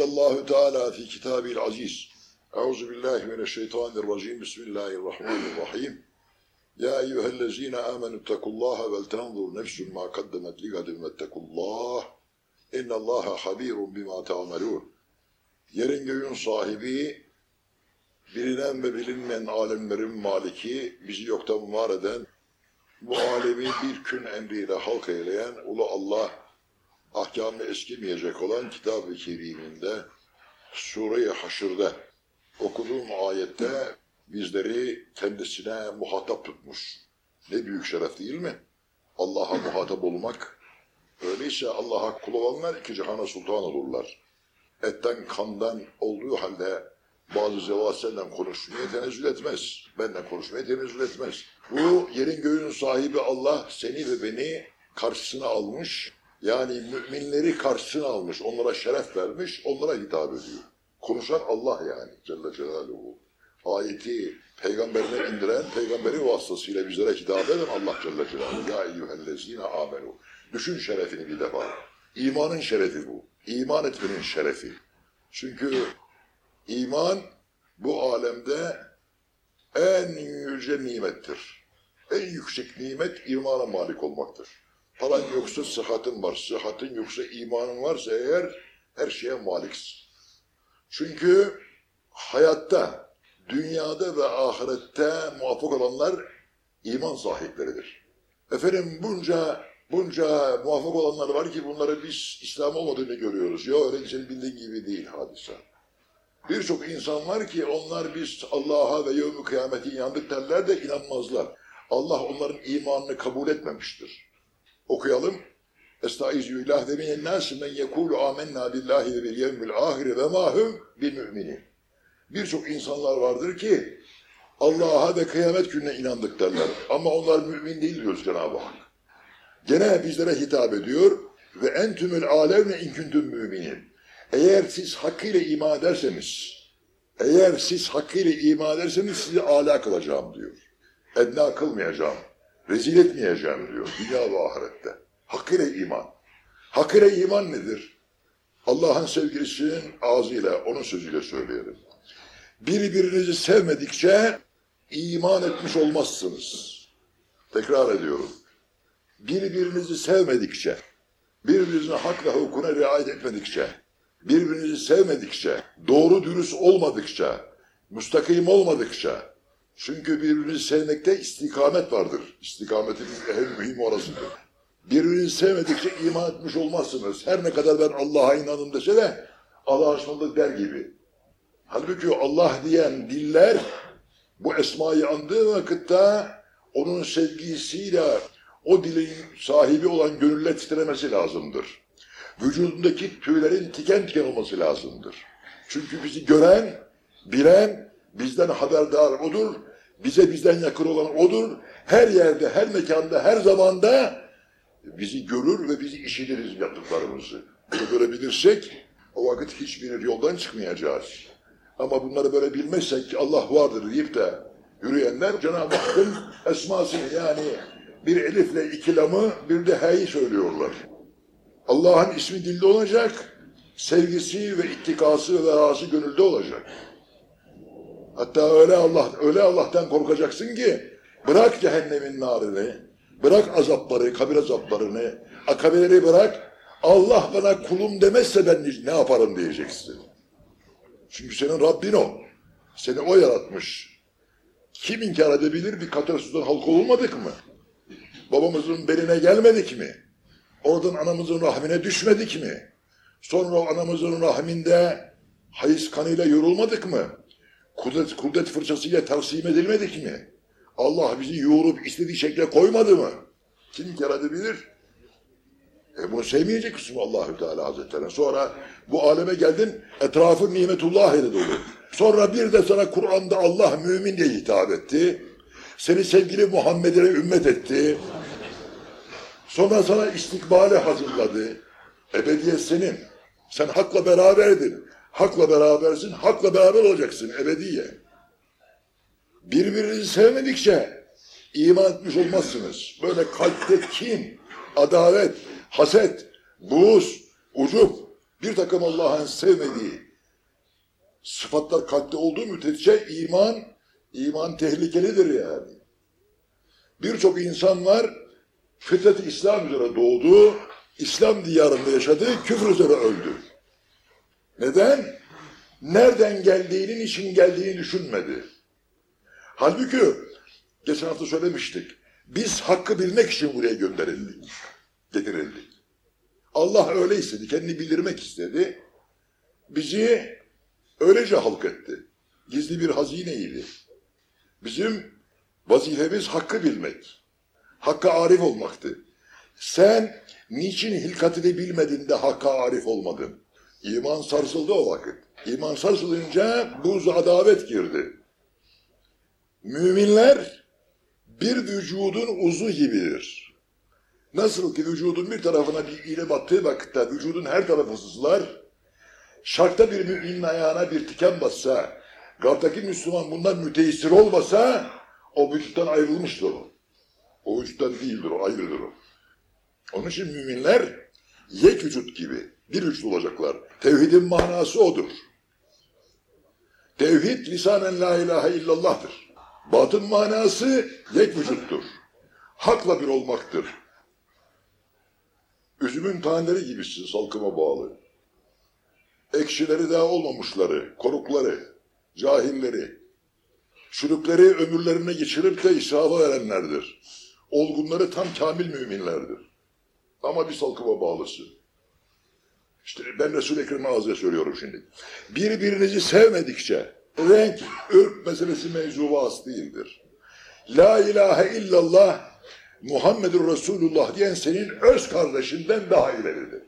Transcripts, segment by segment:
Allahu Teala fi kitabil aziz. Euzu billahi mineşşeytanirracim. Bismillahirrahmanirrahim. Ya eyyühellezine amenu tekullah vel tenzur nefsun ma kaddemet ligadin ve tekullah. İnnallaha habirun bima ta'malun. Yerin göğün sahibi, bilinen ve bilinmeyen alemlerin maliki, bizi yoktan var eden, bu alemi bir kün emriyle halk eyleyen Ulu Allah ahkamı eskimeyecek olan Kitab-ı Kerim'inde, Sure-i Haşr'da okuduğum ayette bizleri kendisine muhatap tutmuş. Ne büyük şeref değil mi? Allah'a muhatap olmak. Öyleyse Allah'a kul olanlar iki cihana sultan olurlar. Etten kandan olduğu halde bazı zevatlerle konuşmaya tenezzül etmez. Benle konuşmaya tenezzül etmez. Bu yerin göğün sahibi Allah seni ve beni karşısına almış. Yani müminleri karşısına almış. Onlara şeref vermiş. Onlara hitap ediyor. Konuşan Allah yani Celle Celaluhu. Ayeti peygamberine indiren, peygamberi vasıtasıyla bizlere hitap eden Allah Celle Celaluhu. Ya eyyühellezine amenu. Düşün şerefini bir defa. İmanın şerefi bu. İman etmenin şerefi. Çünkü iman bu alemde en yüce nimettir. En yüksek nimet imana malik olmaktır. Paran yoksa sıhhatin var, sıhhatin yoksa imanın varsa eğer her şeye maliksin. Çünkü hayatta, dünyada ve ahirette muvaffak olanlar iman sahipleridir. Efendim bunca bunca muvaffak olanlar var ki bunları biz İslam olmadığını görüyoruz. Yok öyle senin bildiğin gibi değil hadise. Birçok insan var ki onlar biz Allah'a ve yevmi kıyameti inandık derler de inanmazlar. Allah onların imanını kabul etmemiştir. Okuyalım. Estaizu billah ve minen nâsi men yekûlu âmennâ billahi ve bil yevmil ahire ve mahum bil müminin. Birçok insanlar vardır ki Allah'a ve kıyamet gününe inandık derler. Ama onlar mümin değil diyor Cenab-ı Hak. Gene bizlere hitap ediyor ve entümül alevne inküntüm müminin. Eğer siz hakkıyla iman ederseniz, eğer siz hakkıyla iman ederseniz sizi âlâ kılacağım diyor. Edna kılmayacağım, rezil etmeyeceğim diyor dünya ve ahirette. Hakkıyla iman. Hakkıyla iman nedir? Allah'ın sevgilisinin ağzıyla, onun sözüyle söyleyelim. Birbirinizi sevmedikçe iman etmiş olmazsınız. Tekrar ediyorum. Birbirinizi sevmedikçe, birbirinizin hak ve hukukuna riayet etmedikçe, birbirinizi sevmedikçe, doğru dürüst olmadıkça, müstakim olmadıkça, çünkü birbirinizi sevmekte istikamet vardır. İstikametin en mühim orasıdır. Birbirinizi sevmedikçe iman etmiş olmazsınız. Her ne kadar ben Allah'a inandım dese de Allah'a ısmarladık der gibi. Halbuki Allah diyen diller bu esmayı andığı vakitte onun sevgisiyle o dilin sahibi olan gönülle titremesi lazımdır. Vücudundaki tüylerin tiken tiken olması lazımdır. Çünkü bizi gören, bilen, bizden haberdar odur, bize bizden yakın olan odur. Her yerde, her mekanda, her zamanda bizi görür ve bizi işitiriz yaptıklarımızı. Bunu görebilirsek o vakit hiçbir yoldan çıkmayacağız. Ama bunları böyle bilmezsek Allah vardır deyip de yürüyenler Cenab-ı Hakk'ın esmasını yani bir elifle iki lamı bir de h'yi söylüyorlar. Allah'ın ismi dilde olacak, sevgisi ve ittikası ve razı gönülde olacak. Hatta öyle Allah öyle Allah'tan korkacaksın ki bırak cehennemin narını, bırak azapları, kabir azaplarını, akabeleri bırak. Allah bana kulum demezse ben ne yaparım diyeceksin. Çünkü senin Rabbin o. Seni o yaratmış. Kim inkar edebilir bir Katarsus'tan halk olmadık mı? Babamızın beline gelmedik mi? Oradan anamızın rahmine düşmedik mi? Sonra anamızın rahminde hayız kanıyla yorulmadık mı? Kudret, kudret fırçasıyla tavsim edilmedik mi? Allah bizi yoğurup istediği şekle koymadı mı? Kim inkar edebilir? E bunu sevmeyecek misin Allahü Teala Hazretleri? Sonra bu aleme geldin, etrafın nimetullah ile dolu. Sonra bir de sana Kur'an'da Allah mümin diye hitap etti. Seni sevgili Muhammed'e ümmet etti. Sonra sana istikbali hazırladı. Ebediyet senin. Sen hakla beraberdin. Hakla berabersin, hakla beraber olacaksın ebediye. Birbirinizi sevmedikçe iman etmiş olmazsınız. Böyle kalpte kin, adalet, haset, buğuz, ucup, bir takım Allah'ın sevmediği sıfatlar kalpte olduğu müddetçe iman, iman tehlikelidir yani. Birçok insan var, fıtrat İslam üzere doğdu, İslam diyarında yaşadı, küfür üzere öldü. Neden? Nereden geldiğinin için geldiğini düşünmedi. Halbuki geçen hafta söylemiştik. Biz hakkı bilmek için buraya gönderildik. Getirildik. Allah öyle istedi. Kendini bildirmek istedi. Bizi öylece halk etti. Gizli bir hazineydi. Bizim vazifemiz hakkı bilmek. Hakka arif olmaktı. Sen niçin hilkatini bilmedin de hakka arif olmadın? İman sarsıldı o vakit. İman sarsılınca buz adavet girdi. Müminler bir vücudun uzu gibidir. Nasıl ki vücudun bir tarafına bir iğne battığı vakitte vücudun her tarafı sızlar, şarkta bir müminin ayağına bir tiken bassa, gardaki Müslüman bundan müteessir olmasa, o vücuttan ayrılmıştır o. O vücuttan değildir o, ayrıdır o. Onun için müminler yek vücut gibi bir vücut olacaklar. Tevhidin manası odur. Tevhid lisanen la ilahe illallah'tır. Batın manası yek vücuttur. Hakla bir olmaktır. Üzümün taneleri gibisin salkıma bağlı. Ekşileri daha olmamışları, korukları, cahilleri, çürükleri ömürlerine geçirip de israfa verenlerdir. Olgunları tam kamil müminlerdir. Ama bir salkıma bağlısı. İşte ben Resul-i Ekrem ağzıya söylüyorum şimdi. Birbirinizi sevmedikçe renk, ırk meselesi mevzu vasıt değildir. La ilahe illallah Muhammedur Resulullah diyen senin öz kardeşinden daha ileridir.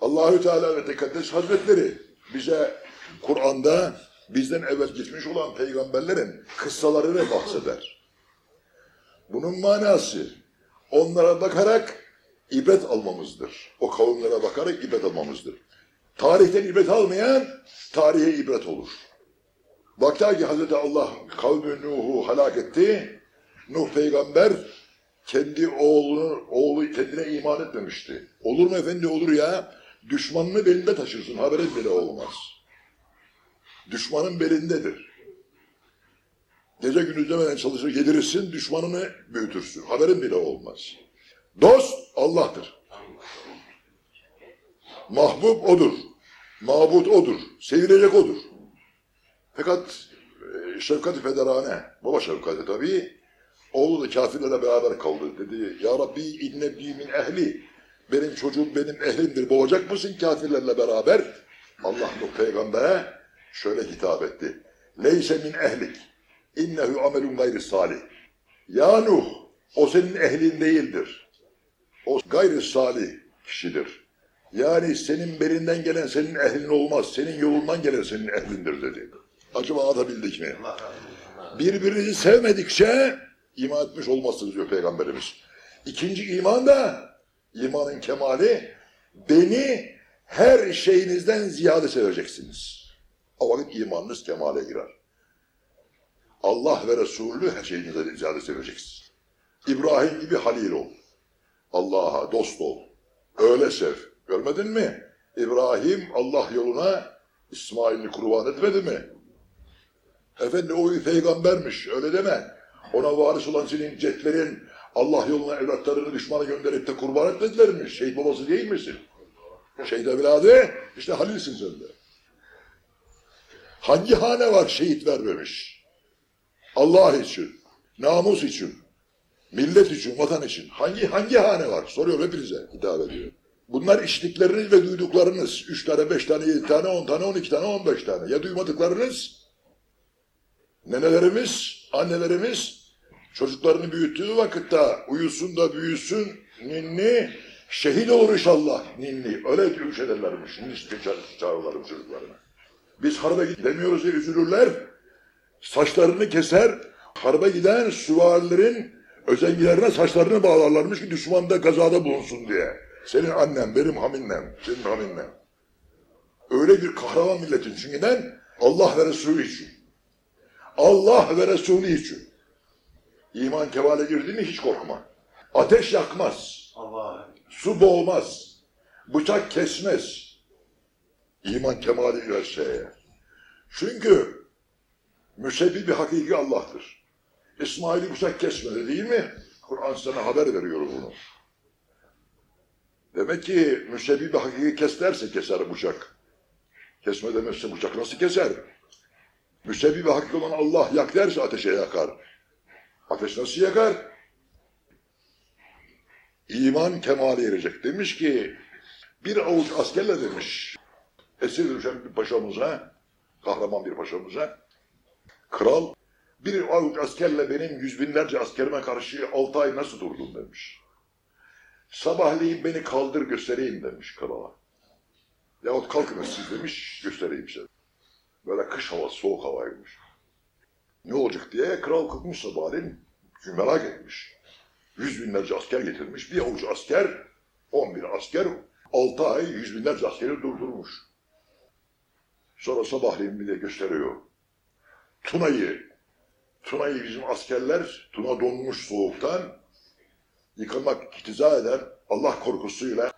Allahü Teala ve Tekaddes Hazretleri bize Kur'an'da bizden evvel geçmiş olan peygamberlerin kıssalarını bahseder. Bunun manası onlara bakarak ibret almamızdır. O kavimlere bakarak ibret almamızdır. Tarihten ibret almayan tarihe ibret olur. Vakta ki Hazreti Allah kavmi Nuh'u helak etti. Nuh peygamber kendi oğlunu, oğlu kendine iman etmemişti. Olur mu efendi olur ya? Düşmanını belinde taşırsın haberin bile olmaz. Düşmanın belindedir. Gece gündüz demeden çalışır yedirirsin, düşmanını büyütürsün. Haberin bile olmaz. Dost Allah'tır. Mahbub odur. Mabut odur. Sevilecek odur. Fakat e, şefkat-i federane, baba şefkati tabii, oğlu da kafirlerle beraber kaldı. Dedi, Ya Rabbi inne min ehli, benim çocuğum benim ehlimdir, boğacak mısın kafirlerle beraber? Allah Nuh peygambere şöyle hitap etti. Leyse min ehlik, innehu amelun gayri salih. Ya Nuh, o senin ehlin değildir. O gayri salih kişidir. Yani senin belinden gelen senin ehlin olmaz. Senin yolundan gelen senin ehlindir dedi. Acaba anlatabildik mi? Birbirinizi sevmedikçe iman etmiş olmazsınız diyor Peygamberimiz. İkinci iman da imanın kemali beni her şeyinizden ziyade seveceksiniz. O vakit imanınız kemale girer. Allah ve Resulü her şeyinizden ziyade seveceksiniz. İbrahim gibi halil ol. Allah'a dost ol. Öyle sev. Görmedin mi? İbrahim Allah yoluna İsmail'i kurban etmedi mi? Efendi o bir peygambermiş. Öyle deme. Ona varis olan senin cetlerin Allah yoluna evlatlarını düşmana gönderip de kurban etmediler mi? Şehit babası değil misin? Şehit evladı işte Halil'sin sen de. Hangi hane var şehit vermemiş? Allah için, namus için, millet için, vatan için. Hangi hangi hane var? Soruyor hepinize hitap ediyor. Bunlar içtikleriniz ve duyduklarınız. Üç tane, beş tane, yedi tane, on tane, on iki tane, on beş tane. Ya duymadıklarınız? Nenelerimiz, annelerimiz çocuklarını büyüttüğü vakitte uyusun da büyüsün ninni şehit olur inşallah ninni. Öyle diyor ederlermiş. Ninni çağırırlarmış çocuklarına. Biz harbe gidemiyoruz diye üzülürler. Saçlarını keser. Harbe giden süvarilerin özengilerine saçlarını bağlarlarmış ki düşman da kazada bulunsun diye. Senin annen, benim haminnem, senin haminnem. Öyle bir kahraman milletin çünkü neden? Allah ve Resulü için. Allah ve Resulü için. İman kemale girdi mi hiç korkma. Ateş yakmaz. Allah. Su boğmaz. bıçak kesmez. İman kemali ilerse. Çünkü müsebbibi hakiki Allah'tır. İsmail'i bıçak kesmedi değil mi? Kur'an sana haber veriyor bunu. Demek ki müsebbibi hakiki kes derse keser bıçak. Kesme demezse bıçak nasıl keser? Müsebbibi hakiki olan Allah yak derse ateşe yakar. Ateş nasıl yakar? İman kemale erecek. Demiş ki bir avuç askerle demiş esir düşen bir paşamıza, kahraman bir paşamıza, kral bir avuç askerle benim yüz binlerce askerime karşı altı ay nasıl durdun demiş. Sabahleyin beni kaldır göstereyim demiş krala. Yahut kalkınız siz demiş göstereyim size. Böyle kış havası, soğuk havaymış. Ne olacak diye kral kalkmış sabahleyin merak etmiş. Yüz binlerce asker getirmiş. Bir avuç asker, on bin asker, altı ay yüz binlerce askeri durdurmuş. Sonra sabahleyin bir de gösteriyor. Tuna'yı, Tuna'yı bizim askerler, Tuna donmuş soğuktan, yıkamak iktiza eden Allah korkusuyla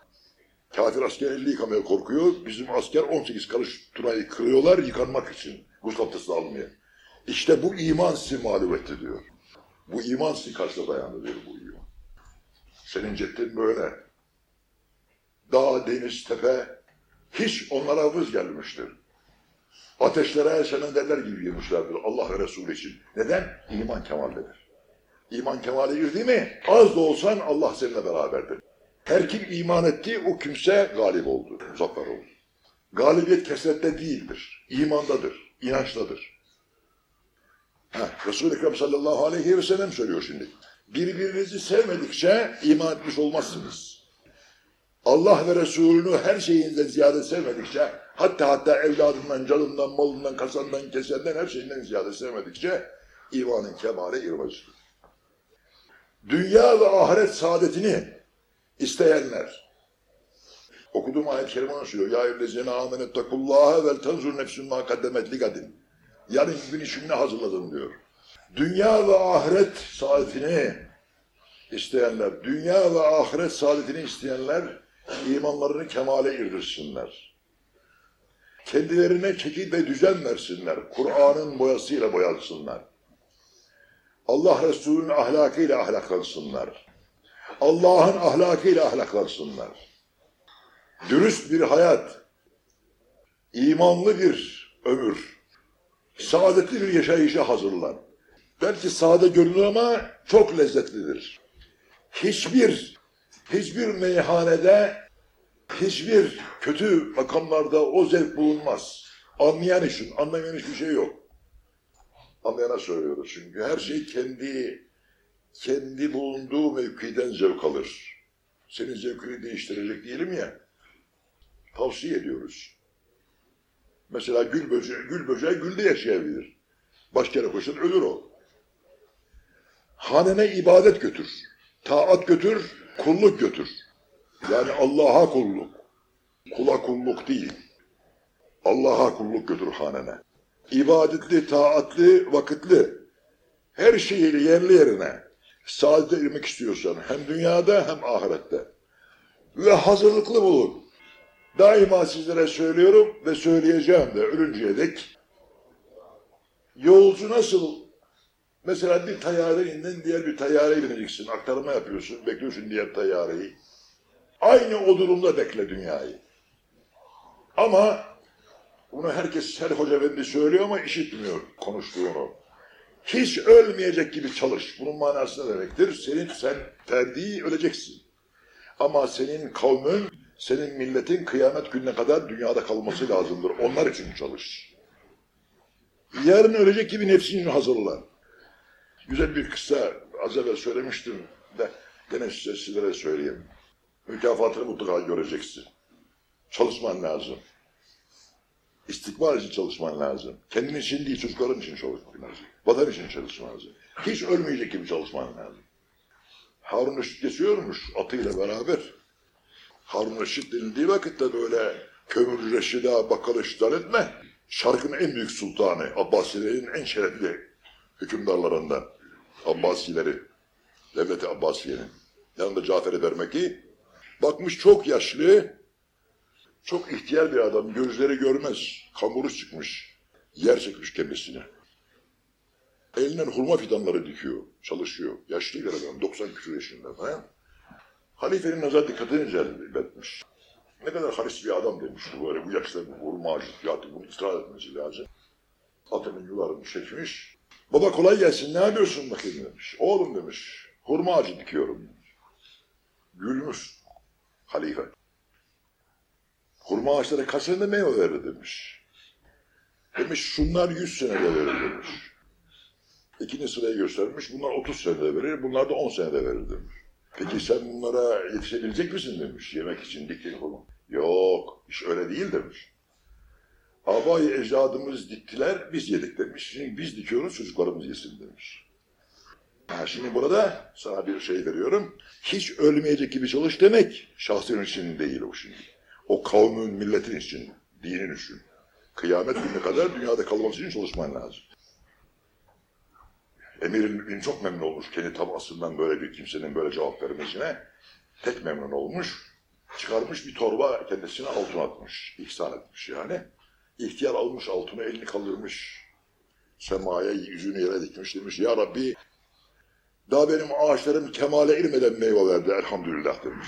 kafir asker 50 yıkamaya korkuyor. Bizim asker 18 karış Tuna'yı kırıyorlar yıkanmak için. Gusül abdesti almaya. İşte bu iman sizi mağlup etti diyor. Bu iman sizi karşıda dayandı diyor bu iman. Senin ceddin böyle. Dağ, deniz, tepe hiç onlara vız gelmiştir. Ateşlere senin derler gibi girmişlerdir Allah ve Resulü için. Neden? İman kemaldedir. İman kemale girdi mi az da olsan Allah seninle beraberdir. Her kim iman etti o kimse galip oldu, muzaffer oldu. Galibiyet kesrette değildir, imandadır, inançtadır. Resul-i Ekrem sallallahu aleyhi ve sellem söylüyor şimdi. Birbirinizi sevmedikçe iman etmiş olmazsınız. Allah ve Resulünü her şeyinden ziyade sevmedikçe, hatta hatta evladından, canından, malından, kasandan, kesenden, her şeyinden ziyade sevmedikçe imanın kemale irmez. Dünya ve ahiret saadetini isteyenler. Okuduğum ayet-i kerime söylüyor. Ya eyyühellezine amenettekullâhe vel tenzur nefsün mâ kaddemet ligadin. Yarın gün için ne hazırladın diyor. Dünya ve ahiret saadetini isteyenler, dünya ve ahiret saadetini isteyenler imanlarını kemale irdirsinler. Kendilerine çekil ve düzen versinler. Kur'an'ın boyasıyla boyansınlar. Allah Resulü'nün ahlakıyla ahlaklansınlar. Allah'ın ahlakıyla ahlaklansınlar. Dürüst bir hayat, imanlı bir ömür, saadetli bir yaşayışa hazırlan. Belki sade görünür ama çok lezzetlidir. Hiçbir, hiçbir meyhanede, hiçbir kötü makamlarda o zevk bulunmaz. Anlayan için, anlamayan hiçbir şey yok. Anlayana söylüyoruz çünkü her şey kendi kendi bulunduğu mevkiden zevk alır. Senin zevkini değiştirecek diyelim ya. Tavsiye ediyoruz. Mesela gül böceği, gül böceği gülde yaşayabilir. Başka yere koşun ölür o. Hanene ibadet götür. Taat götür, kulluk götür. Yani Allah'a kulluk. Kula kulluk değil. Allah'a kulluk götür hanene. İbadetli, taatli, vakitli. Her şeyiyle yerli yerine saadete ermek istiyorsan hem dünyada hem ahirette. Ve hazırlıklı bulun. Daima sizlere söylüyorum ve söyleyeceğim de ölünceye dek. Yolcu nasıl? Mesela bir tayyare indin diğer bir tayyareye bineceksin. Aktarma yapıyorsun, bekliyorsun diğer tayyareyi. Aynı o durumda bekle dünyayı. Ama bunu herkes, her hoca efendi söylüyor ama işitmiyor konuştuğunu. Hiç ölmeyecek gibi çalış. Bunun manası demektir? Senin, sen ferdi öleceksin. Ama senin kavmin, senin milletin kıyamet gününe kadar dünyada kalması lazımdır. Onlar için çalış. Yarın ölecek gibi nefsini hazırla. Güzel bir kıssa az evvel söylemiştim de gene size sizlere söyleyeyim. Mükafatını mutlaka göreceksin. Çalışman lazım. İstikbal için çalışman lazım. Kendin için değil, çocukların için çalışman lazım. Vatan için çalışman lazım. Hiç ölmeyecek gibi çalışman lazım. Harun Reşit geçiyormuş atıyla beraber. Harun Reşit denildiği vakitte böyle kömür reşida bakalı işgal etme. Şarkının en büyük sultanı, Abbasilerin en şerefli hükümdarlarından. Abbasileri, devleti Abbasiye'nin. Yanında Cafer-i Bermeki. Bakmış çok yaşlı, Çok ihtiyar bir adam, gözleri görmez. Kamuru çıkmış. Yer çekmiş kendisine. Elinden hurma fidanları dikiyor, çalışıyor. Yaşlı bir adam, 90 küsur yaşında falan. Halifenin nazar dikkatini celbetmiş. Ne kadar haris bir adam demiş bu böyle bu bu hurma ağacı fiyatı bunu ısrar etmesi lazım. Atının yularını çekmiş. Baba kolay gelsin ne yapıyorsun bakayım demiş. Oğlum demiş hurma ağacı dikiyorum. Gülmüş halife. Hurma ağaçları kaç senede meyve verir demiş. Demiş şunlar 100 senede verir demiş. İkinci sırayı göstermiş. Bunlar 30 senede verir, bunlar da 10 senede verir demiş. Peki sen bunlara yetişebilecek misin demiş yemek için diktiğin hurma. Yok, iş öyle değil demiş. Abayı ecdadımız diktiler, biz yedik demiş. Şimdi biz dikiyoruz, çocuklarımız yesin demiş. Şimdi burada sana bir şey veriyorum. Hiç ölmeyecek gibi çalış demek şahsın için değil o şimdi. O kavmin, milletin için, dinin için. Kıyamet gününe kadar dünyada kalması için çalışman lazım. Mümin çok memnun olmuş kendi tabasından böyle bir kimsenin böyle cevap vermesine. Tek memnun olmuş. Çıkarmış bir torba kendisine altın atmış. ihsan etmiş yani. İhtiyar almış altını elini kaldırmış. Semaya yüzünü yere dikmiş demiş. Ya Rabbi daha benim ağaçlarım kemale irmeden meyve verdi elhamdülillah demiş.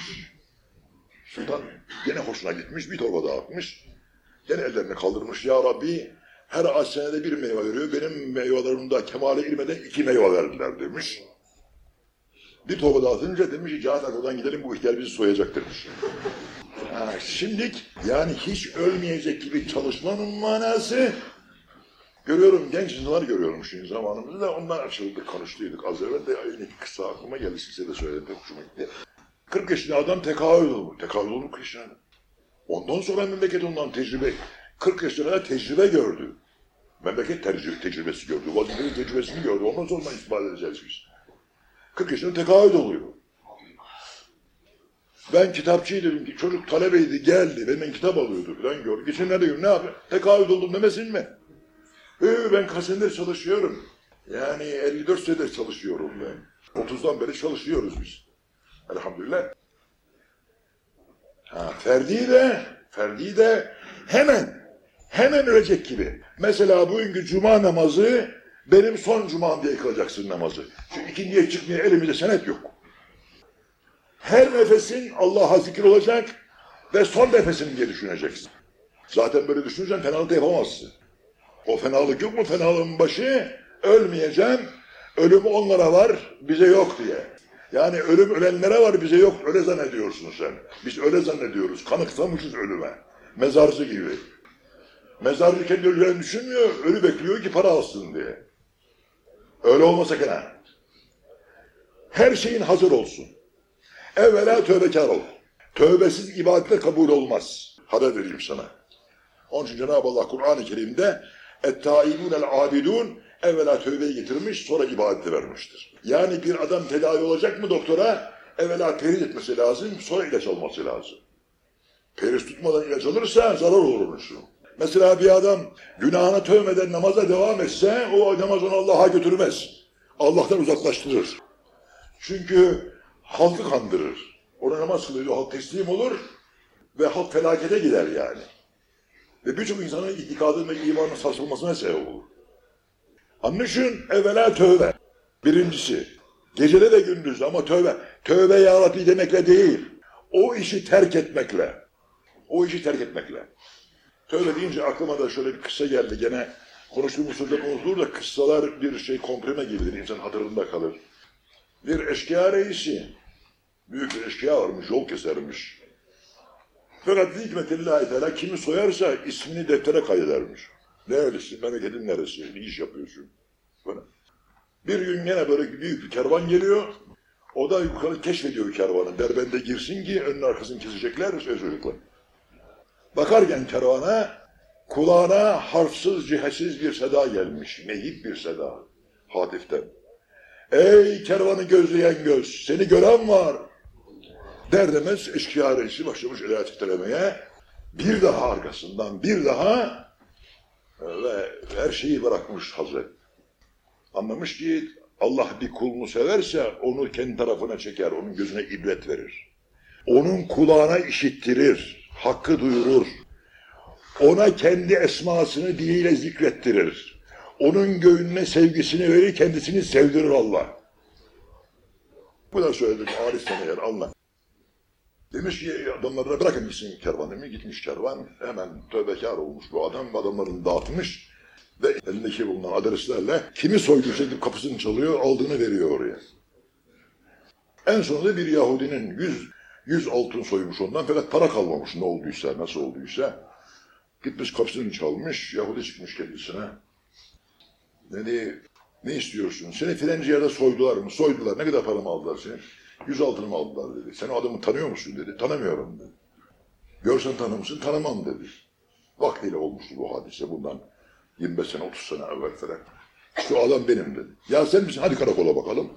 Sultan gene hoşuna gitmiş bir torba dağıtmış. Gene ellerini kaldırmış. Ya Rabbi her ağaç senede bir meyve veriyor. Benim meyvelerimde kemale irmeden iki meyve verdiler demiş. Bir torba dağıtınca demiş ki Cafer oradan gidelim bu ihtiyar bizi soyacak demiş. Ha, şimdilik yani hiç ölmeyecek gibi çalışmanın manası görüyorum genç insanlar görüyorum şimdi zamanımızda ondan açıldık konuştuyduk az evvel de aynı kısa aklıma geldi size de söyledim pek hoşuma gitti. 40 yaşında adam tekahül olmuş. Tekahül olmuş 40 yaşında. Ondan sonra memleket ondan tecrübe 40 yaşına kadar tecrübe gördü. Memleket tecrübe, tecrübesi gördü. Vazifenin tecrübesini gördü. Ondan sonra ispat edeceğiz biz. 40 yaşında tekahüt oluyor. Ben kitapçıydım ki çocuk talebeydi geldi benden kitap alıyordu falan gördü. Geçenlerde gün ne yapıyor? Tekahüt oldum demesin mi? Ee, ben kaç senedir çalışıyorum. Yani 54 senedir çalışıyorum ben. 30'dan beri çalışıyoruz biz. Elhamdülillah. Ha, Ferdi de, Ferdi de hemen, hemen ölecek gibi. Mesela bugünkü cuma namazı benim son cumam diye kılacaksın namazı. Çünkü ikindiye çıkmaya elimizde senet yok. Her nefesin Allah'a zikir olacak ve son nefesin diye düşüneceksin. Zaten böyle düşünürsen fenalık yapamazsın. O fenalık yok mu fenalığın başı? Ölmeyeceğim, ölüm onlara var, bize yok diye. Yani ölüm ölenlere var, bize yok, öyle zannediyorsun sen. Biz öyle zannediyoruz, kanıksamışız ölüme. Mezarcı gibi. Mezarcı kendi ölülerini düşünmüyor, ölü bekliyor ki para alsın diye. Öyle olmasa gene. Her şeyin hazır olsun. Evvela tövbekar ol. Tövbesiz ibadetler kabul olmaz. Haber vereyim sana. Onun için Cenab-ı Allah Kur'an-ı Kerim'de اَتَّائِبُونَ الْعَابِدُونَ evvela tövbeyi getirmiş sonra ibadeti vermiştir. Yani bir adam tedavi olacak mı doktora? Evvela periz etmesi lazım sonra ilaç alması lazım. Periz tutmadan ilaç alırsa zarar olur onun için. Mesela bir adam günahına tövmeden namaza devam etse o namaz onu Allah'a götürmez. Allah'tan uzaklaştırır. Çünkü halkı kandırır. Ona namaz kılıyor, halk teslim olur ve halk felakete gider yani. Ve birçok insanın itikadının ve imanın sarsılmasına sebep olur. Anlaşın evvela tövbe. Birincisi. Gecede de gündüz ama tövbe. Tövbe ya Rabbi demekle değil. O işi terk etmekle. O işi terk etmekle. Tövbe deyince aklıma da şöyle bir kıssa geldi. Gene konuştuğumuz sözde konuşulur da kıssalar bir şey komprime gibidir. insan hatırında kalır. Bir eşkıya reisi. Büyük bir eşkıya varmış, yol kesermiş. Fakat hikmetillahi teala kimi soyarsa ismini deftere kaydedermiş. Nerelisin, memleketin neresi, ne iş yapıyorsun? Böyle. Bir gün gene böyle büyük bir kervan geliyor. O da yukarı keşfediyor kervanı. Derbende girsin ki önün arkasını kesecekler, çocuklar. Bakarken kervana, kulağına harfsız, cihetsiz bir seda gelmiş. Mehip bir seda. Hatiften. Ey kervanı gözleyen göz, seni gören var. Der demez eşkıya reisi başlamış el titremeye. Bir daha arkasından, bir daha ve her şeyi bırakmış Hazret. Anlamış ki Allah bir kulunu severse onu kendi tarafına çeker, onun gözüne ibret verir. Onun kulağına işittirir. hakkı duyurur. Ona kendi esmasını diliyle zikrettirir. Onun göğününe sevgisini verir, kendisini sevdirir Allah. Bu da söyledim Arif'ten eğer Allah. Demiş ki adamlara bırakın gitsin kervan demiş. Gitmiş kervan. Hemen tövbekar olmuş bu adam. Adamlarını dağıtmış. Ve elindeki bulunan adreslerle kimi soyduysa gidip kapısını çalıyor, aldığını veriyor oraya. En sonunda bir Yahudinin yüz, yüz altın soymuş ondan fakat para kalmamış ne olduysa, nasıl olduysa. Gitmiş kapısını çalmış, Yahudi çıkmış kendisine. Dedi, ne istiyorsun? Seni filanca yerde soydular mı? Soydular. Ne kadar paramı aldılar seni? Yüz altınımı aldılar dedi. Sen o adamı tanıyor musun dedi. Tanımıyorum dedi. Görsen tanır mısın? Tanımam dedi. Vaktiyle olmuştu bu hadise bundan 25 sene 30 sene evvel falan. Şu adam benim dedi. Ya sen misin? Hadi karakola bakalım.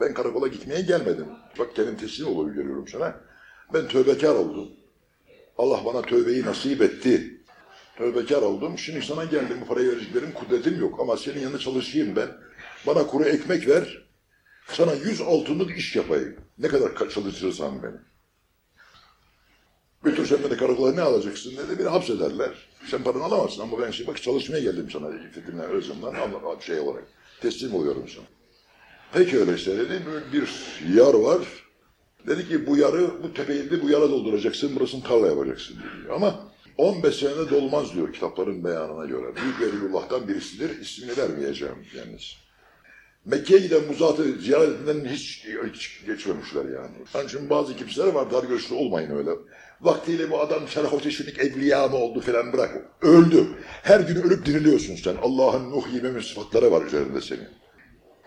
Ben karakola gitmeye gelmedim. Bak kendim teslim oluyor görüyorum sana. Ben tövbekar oldum. Allah bana tövbeyi nasip etti. Tövbekar oldum. Şimdi sana geldim. Bu parayı vereceklerim kudretim yok. Ama senin yanında çalışayım ben. Bana kuru ekmek ver. Sana yüz altınlık iş yapayım. Ne kadar ka- çalışırsan beni. Götürsen beni karakola ne alacaksın dedi. Beni hapsederler. Sen paranı alamazsın ama ben şimdi bak çalışmaya geldim sana İffetimle özümden şey olarak. Teslim oluyorum sana. Peki öyleyse dedi. Bir yar var. Dedi ki bu yarı, bu tepeyi bu yara dolduracaksın, burasını tarla yapacaksın diyor. Ama 15 senede dolmaz diyor kitapların beyanına göre. Büyük Veliyullah'tan birisidir, ismini vermeyeceğim yalnız. Mekke'ye giden bu zatı ziyaretinden hiç, hiç geçmemişler yani. Onun için bazı kimseler var, dar görüşlü olmayın öyle. Vaktiyle bu adam şerh teşvinik evliya mı oldu falan bırak. Öldü. Her gün ölüp diriliyorsun sen. Allah'ın nuh yememi sıfatları var üzerinde senin.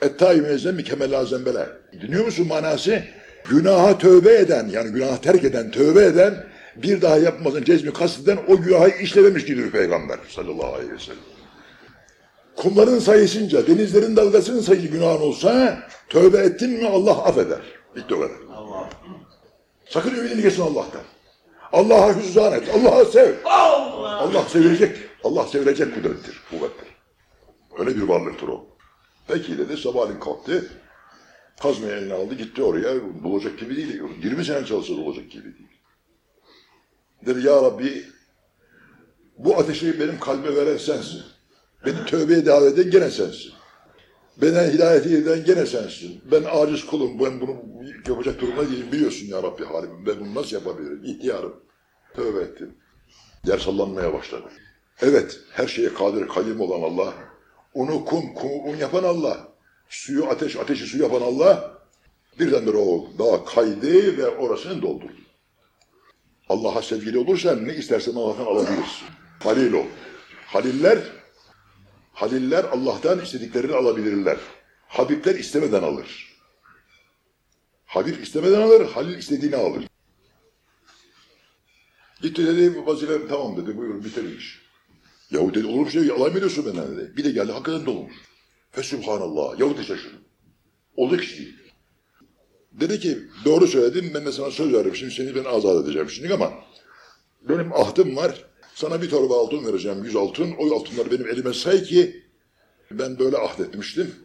Ettâi müezzem kemellâ zembele. Dinliyor musun manası? Günaha tövbe eden, yani günah terk eden, tövbe eden, bir daha yapmasın cezmi kasteden o günahı işlememiş diyor Peygamber sallallahu aleyhi ve sellem. Kumların sayısınca, denizlerin dalgasının sayısı günahın olsa, tövbe ettin mi Allah affeder. Bitti o kadar. Sakın ümidini kesin Allah'tan. Allah'a hüzzan et, Allah'a sev. Allah sevilecek, Allah sevilecek kudrettir, kuvvettir. Öyle bir varlıktır o. Peki dedi sabahleyin kalktı. Kazmayı eline aldı gitti oraya. Bulacak gibi değil. 20 sene çalışsa olacak gibi değil. Dedi ya Rabbi bu ateşi benim kalbe veren sensin. Beni tövbeye davet eden gene sensin. Bana hidayeti eden gene sensin. Ben aciz kulum. Ben bunu yapacak durumda değilim. Biliyorsun ya Rabbi halimi. Ben bunu nasıl yapabilirim? İhtiyarım. Tövbe ettim. Yer sallanmaya başladı. Evet, her şeye kadir, kadim olan Allah. Unu kum, kumu un yapan Allah. Suyu ateş, ateşi su yapan Allah. Birdenbire o dağ kaydı ve orasını doldurdu. Allah'a sevgili olursan ne istersen Allah'tan alabilirsin. Halil ol. Haliller, haliller Allah'tan istediklerini alabilirler. Habibler istemeden alır. Habib istemeden alır, Halil istediğini alır. Gitti dedi, vazife tamam dedi, buyurun bitirmiş. Yahu dedi, olur şey, alay mı ediyorsun benden dedi. Bir de geldi, hakikaten dolmuş. Fesubhanallah, Yahu de şaşırdı. Oldu ki değil. Dedi ki, doğru söyledim, ben de sana söz veririm, şimdi seni ben azat edeceğim şimdi ama benim ahdım var, sana bir torba altın vereceğim, yüz altın, o altınları benim elime say ki ben böyle ahdetmiştim.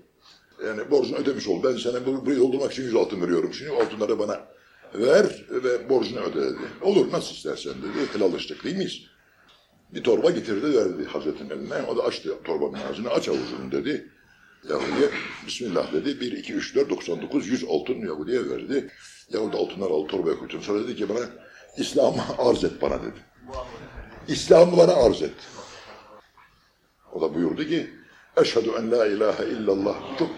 Yani borcunu ödemiş ol. Ben sana bu- burayı doldurmak için yüz altın veriyorum. Şimdi altınları bana ver ve borcunu öde dedi. Olur nasıl istersen dedi. Helallaştık değil miyiz? Bir torba getirdi verdi Hazretin eline. O da açtı torbanın ağzını. Aç avucunu dedi. Yahudi'ye Bismillah dedi. 1, 2, 3, 4, 99, 100 altın Yahudi'ye verdi. Yahudi altınlar aldı torbaya koydu. Sonra dedi ki bana İslam'ı arz et bana dedi. İslam'ı bana arz et. O da buyurdu ki Eşhedü en la ilahe illallah. Çok,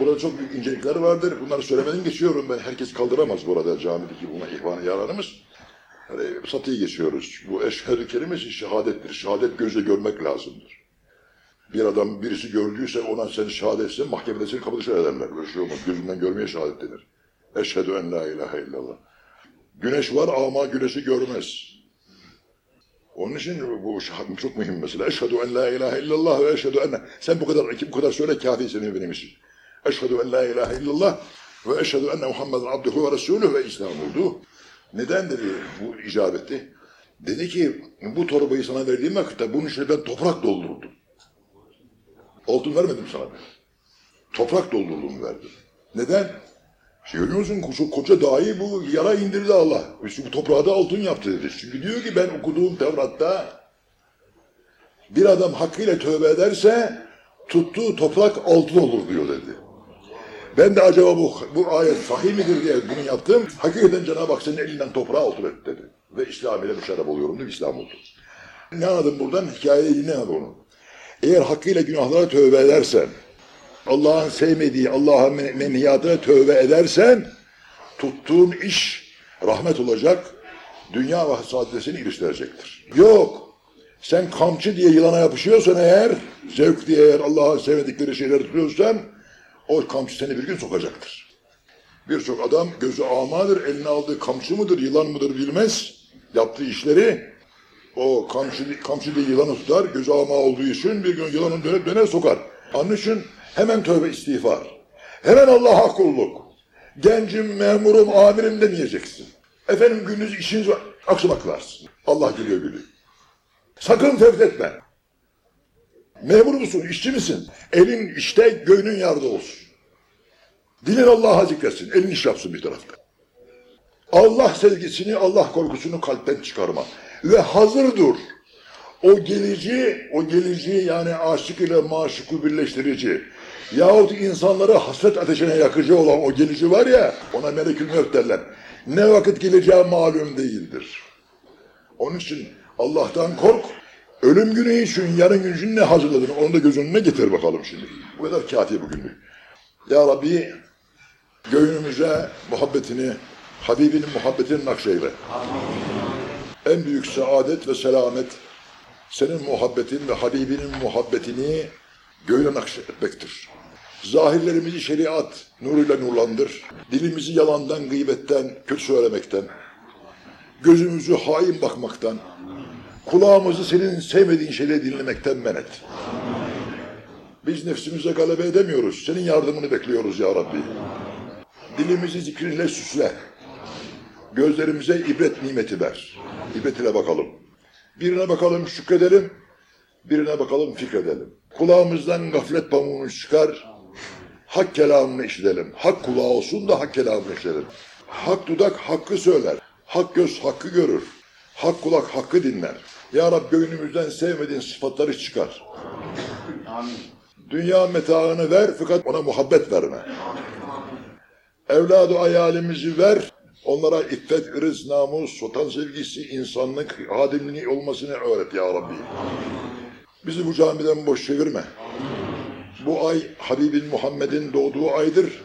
burada çok büyük incelikler vardır. Bunları söylemeden geçiyorum ben. Herkes kaldıramaz burada camideki buna ihvanı yararımız. Hani satıyı geçiyoruz. Bu eşhedü kelimesi şehadettir. Şehadet gözle görmek lazımdır. Bir adam birisi gördüyse ona sen şehadetsin mahkemede seni dışı ederler. Böyle şey olmaz. Gözünden görmeye şehadet denir. Eşhedü en la ilahe illallah. Güneş var ama güneşi görmez. Onun için bu çok mühim mesela. Eşhedü en la ilahe illallah ve eşhedü enne. Sen bu kadar bu kadar söyle kafi senin benim için. Eşhedü en la ilahe illallah ve eşhedü enne Muhammeden abduhu ve resulühü ve İslam oldu. Neden dedi bu icap? Dedi ki bu torbayı sana verdiğim vakitte bunun içine ben toprak doldurdum. Altın vermedim sana. Toprak doldurdum verdim. Neden? İşte görüyor musun? Koca, koca dahi bu yara indirdi Allah. İşte bu toprağı da altın yaptı dedi. Çünkü diyor ki ben okuduğum Tevrat'ta bir adam hakkıyla tövbe ederse tuttuğu toprak altın olur diyor dedi. Ben de acaba bu, bu ayet sahih midir diye bunu yaptım. Hakikaten Cenab-ı Hak senin elinden toprağı altın et dedi. Ve İslam ile müşerref oluyorum dedi. İslam oldu. Ne anladım buradan? Hikayeyi dinle onu. Eğer hakkıyla günahlara tövbe edersen, Allah'ın sevmediği, Allah'ın men- menhiyatına tövbe edersen, tuttuğun iş rahmet olacak, dünya ve saadetini iliştirecektir. Yok, sen kamçı diye yılana yapışıyorsan eğer, zevk diye eğer Allah'ın sevmedikleri şeyleri tutuyorsan, o kamçı seni bir gün sokacaktır. Birçok adam gözü amadır, eline aldığı kamçı mıdır, yılan mıdır bilmez. Yaptığı işleri o kamçı, kamçı diye yılanı tutar, gözü ama olduğu için bir gün yılanın döner döner sokar. Onun için hemen tövbe istiğfar. Hemen Allah'a kulluk. Gencim, memurum, amirim demeyeceksin. Efendim gündüz işiniz var, akşama kılarsın. Allah gülüyor gülüyor. Sakın tevhid etme. Memur musun, işçi misin? Elin işte, göğünün yardı olsun. Dilin Allah'a zikretsin, elin iş yapsın bir tarafta. Allah sevgisini, Allah korkusunu kalpten çıkarma. Ve hazır dur. O gelici, o gelici yani aşık ile maşuku birleştirici yahut insanları hasret ateşine yakıcı olan o gelici var ya, ona melekül mevt derler. Ne vakit geleceği malum değildir. Onun için Allah'tan kork. Ölüm günü için yarın gün için ne hazırladın onu da göz önüne getir bakalım şimdi. Bu kadar kafi bugünlük. Ya Rabbi göğünümüze muhabbetini, Habibinin muhabbetini nakşeyle. En büyük saadet ve selamet senin muhabbetin ve Habibinin muhabbetini göğüne nakşetmektir. Zahirlerimizi şeriat nuruyla nurlandır. Dilimizi yalandan, gıybetten, kötü söylemekten, gözümüzü hain bakmaktan, kulağımızı senin sevmediğin şeyleri dinlemekten men et. Biz nefsimize galebe edemiyoruz. Senin yardımını bekliyoruz ya Rabbi. Dilimizi zikrinle süsle. Gözlerimize ibret nimeti ver. İbret ile bakalım. Birine bakalım şükredelim, birine bakalım fikredelim. Kulağımızdan gaflet pamuğunu çıkar, hak kelamını işitelim. Hak kulağı olsun da hak kelamını işitelim. Hak dudak hakkı söyler, hak göz hakkı görür, hak kulak hakkı dinler. Ya Rabbi gönlümüzden sevmediğin sıfatları çıkar. Amin. Dünya metaını ver fakat ona muhabbet verme. Evladı hayalimizi ver, onlara iffet, ırız, namus, vatan sevgisi, insanlık, hadimliği olmasını öğret ya Rabbi. Bizi bu camiden boş çevirme. Bu ay Habibin Muhammed'in doğduğu aydır.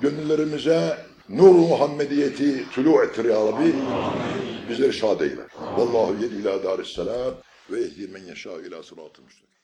Gönüllerimize nur Muhammediyeti tülü ettir ya Rabbi. Bizleri şad eyle. Vallahu yedi ila darisselam ve ehdi men yeşâ ila sıratı müstakim.